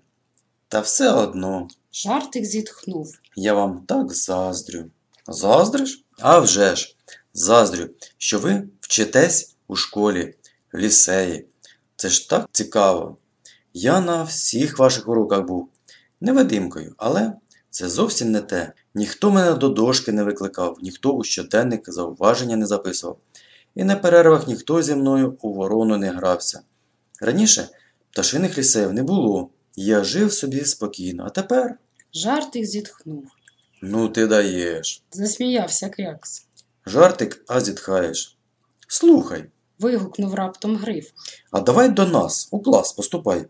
Та все одно Жартик зітхнув. я вам так заздрю. Заздриш? А вже ж, заздрю, що ви вчитесь у школі, в ліцеї. Це ж так цікаво. Я на всіх ваших уроках був невидимкою, але це зовсім не те. Ніхто мене до дошки не викликав, ніхто у щоденник зауваження не записував. І на перервах ніхто зі мною у ворону не грався. Раніше пташиних лісеїв не було, я жив собі спокійно, а тепер Жартик зітхнув. Ну ти даєш. Засміявся Крякс. Жартик, а зітхаєш. Слухай, Вигукнув раптом Гриф. а давай до нас, у клас, поступай.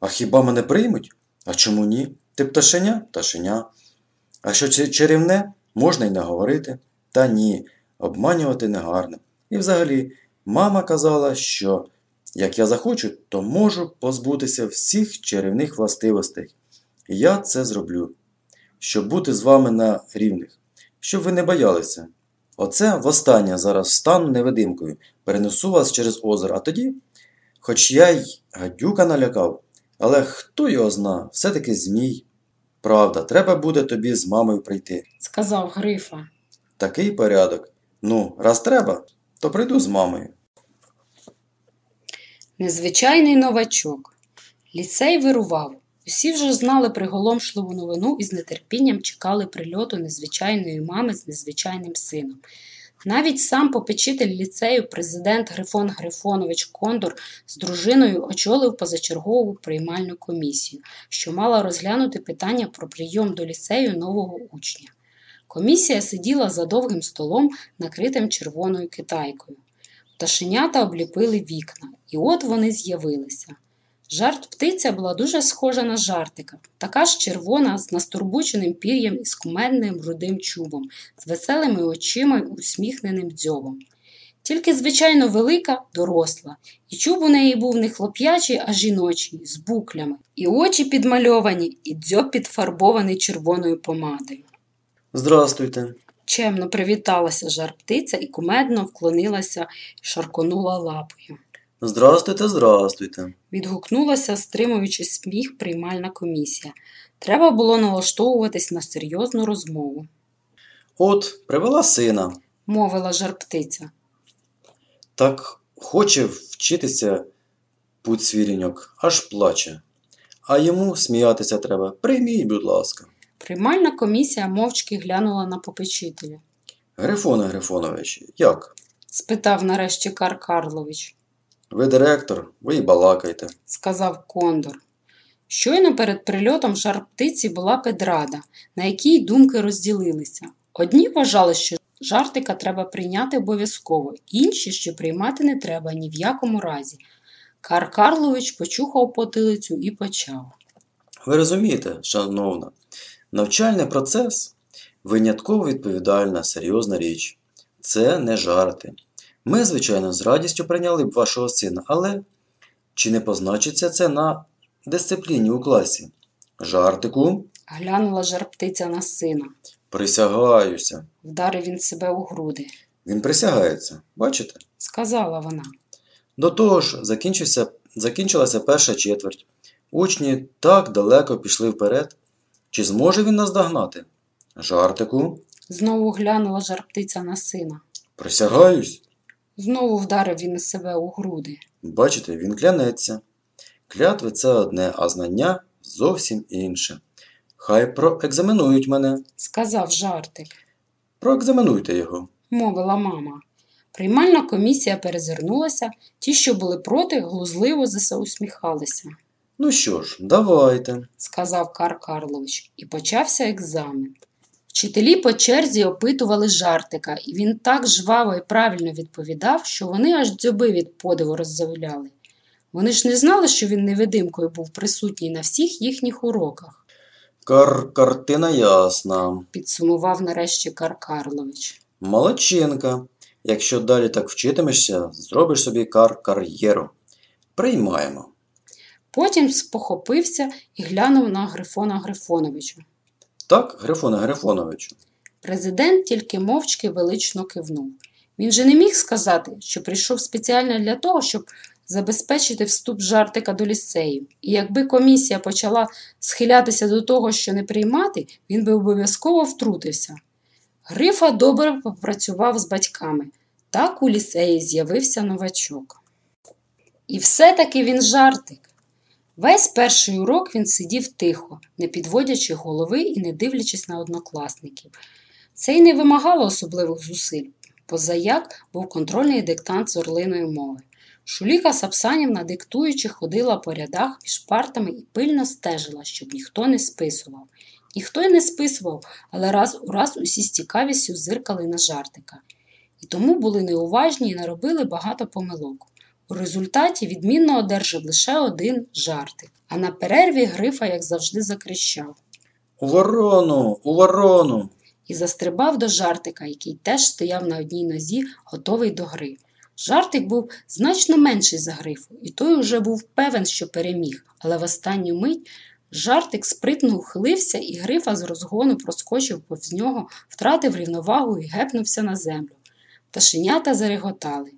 А хіба мене приймуть? А чому ні? Ти пташеня? Пташеня. А що чарівне, можна й не говорити. Та ні, обманювати не гарно. І взагалі, мама казала, що як я захочу, то можу позбутися всіх чарівних властивостей. І я це зроблю, щоб бути з вами на рівних, щоб ви не боялися. Оце востаннє зараз стану невидимкою, перенесу вас через озеро, а тоді, хоч я й гадюка налякав, але хто його зна, все-таки змій. Правда, треба буде тобі з мамою прийти. Сказав Грифа. Такий порядок. Ну, раз треба, то прийду з мамою. Незвичайний новачок. Ліцей вирував. Усі вже знали приголомшливу новину і з нетерпінням чекали прильоту незвичайної мами з незвичайним сином. Навіть сам попечитель ліцею, президент Грифон Грифонович Кондор з дружиною очолив позачергову приймальну комісію, що мала розглянути питання про прийом до ліцею нового учня. Комісія сиділа за довгим столом, накритим червоною китайкою. Пташенята обліпили вікна, і от вони з'явилися. Жарт птиця була дуже схожа на жартика, така ж червона, з настурбученим пір'ям і з кумедним рудим чубом, з веселими очима й усміхненим дзьобом. Тільки, звичайно, велика, доросла, і чуб у неї був не хлоп'ячий, а жіночий, з буклями, і очі підмальовані, і дзьоб підфарбований червоною помадою. Здрастуйте. Чемно привіталася жар птиця і кумедно вклонилася шарконула лапою. Здрастуйте, здрастуйте. Відгукнулася, стримуючи сміх, приймальна комісія. Треба було налаштовуватись на серйозну розмову, От, привела сина. мовила жар птиця. Так хоче вчитися путь свіріньок, аж плаче. А йому сміятися треба. Прийміть, будь ласка. Приймальна комісія мовчки глянула на попечителя. Грифоне Грифонович, як? Спитав нарешті Кар Карлович, Ви директор, ви й балакайте. сказав Кондор. Щойно перед прильотом жар птиці була педрада, на якій думки розділилися. Одні вважали, що жартика треба прийняти обов'язково, інші, що приймати не треба ні в якому разі. Кар Карлович почухав потилицю і почав. Ви розумієте, шановна, навчальний процес винятково відповідальна, серйозна річ. Це не жарти. Ми, звичайно, з радістю прийняли б вашого сина, але чи не позначиться це на дисципліні у класі? Жартику, Глянула жар птиця на сина. присягаюся. Вдарив він себе у груди. Він присягається, бачите? Сказала вона. До того ж, закінчився, закінчилася перша четверть. Учні так далеко пішли вперед. Чи зможе він нас догнати? Жартику, Знову глянула жар птиця на сина. присягаюсь. Знову вдарив він себе у груди. Бачите, він клянеться. Клятви це одне, а знання зовсім інше. Хай проекзаменують мене. Сказав жартик. Проекзаменуйте його. мовила мама. Приймальна комісія перезирнулася, ті, що були проти, глузливо засусміхалися, Ну що ж, давайте. сказав Кар Карлович, і почався екзамен. Вчителі по черзі опитували жартика, і він так жваво і правильно відповідав, що вони аж дзьоби від подиву роззавляли. Вони ж не знали, що він невидимкою був присутній на всіх їхніх уроках, Кар картина ясна. підсумував нарешті Кар Карлович. Молодчинка. Якщо далі так вчитимешся, зробиш собі кар-кар'єру. Приймаємо. Потім спохопився і глянув на Грифона Грифоновича. Так, Грифоне Грифоновичу. Президент тільки мовчки велично кивнув. Він же не міг сказати, що прийшов спеціально для того, щоб забезпечити вступ жартика до ліцею. І якби комісія почала схилятися до того, що не приймати, він би обов'язково втрутився. Грифа добре попрацював з батьками. Так у ліцеї з'явився новачок. І все-таки він жартик. Весь перший урок він сидів тихо, не підводячи голови і не дивлячись на однокласників. Це й не вимагало особливих зусиль, позаяк був контрольний диктант з орлиної мови. Шуліка Сапсанівна, диктуючи, ходила по рядах між партами і пильно стежила, щоб ніхто не списував. Ніхто й не списував, але раз у раз усі з цікавістю зиркали на жартика. І тому були неуважні і наробили багато помилок. У результаті відмінно одержав лише один жартик, а на перерві Грифа, як завжди, закричав У ворону, у ворону. і застрибав до жартика, який теж стояв на одній нозі, готовий до гри. Жартик був значно менший за грифу, і той уже був певен, що переміг, але в останню мить жартик спритно ухилився, і грифа з розгону проскочив повз нього, втратив рівновагу і гепнувся на землю. Пташенята зареготали.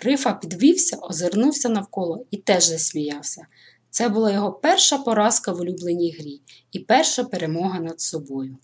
Грифа підвівся, озирнувся навколо і теж засміявся. Це була його перша поразка в улюбленій грі і перша перемога над собою.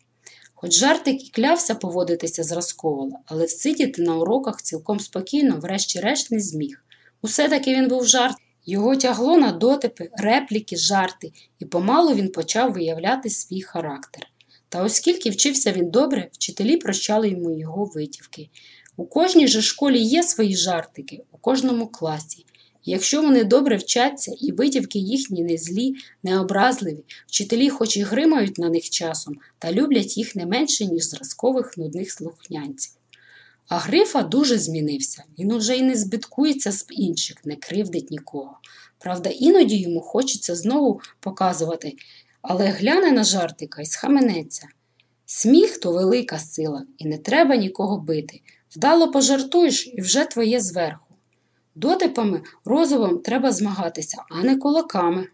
Хоч жартик і клявся поводитися зразково, але всидіти на уроках цілком спокійно, врешті-решт, не зміг. Усе таки він був жарт. Його тягло на дотипи, репліки, жарти, і помалу він почав виявляти свій характер. Та оскільки вчився він добре, вчителі прощали йому його витівки. У кожній же школі є свої жартики, у кожному класі. І якщо вони добре вчаться, і витівки їхні не злі, не образливі, вчителі хоч і гримають на них часом, та люблять їх не менше, ніж зразкових нудних слухнянців. А Грифа дуже змінився. Він уже й не збиткується з інших, не кривдить нікого. Правда, іноді йому хочеться знову показувати, але гляне на жартика і схаменеться. Сміх то велика сила, і не треба нікого бити. Вдало пожартуєш і вже твоє зверху. Дотипами розумом треба змагатися, а не кулаками.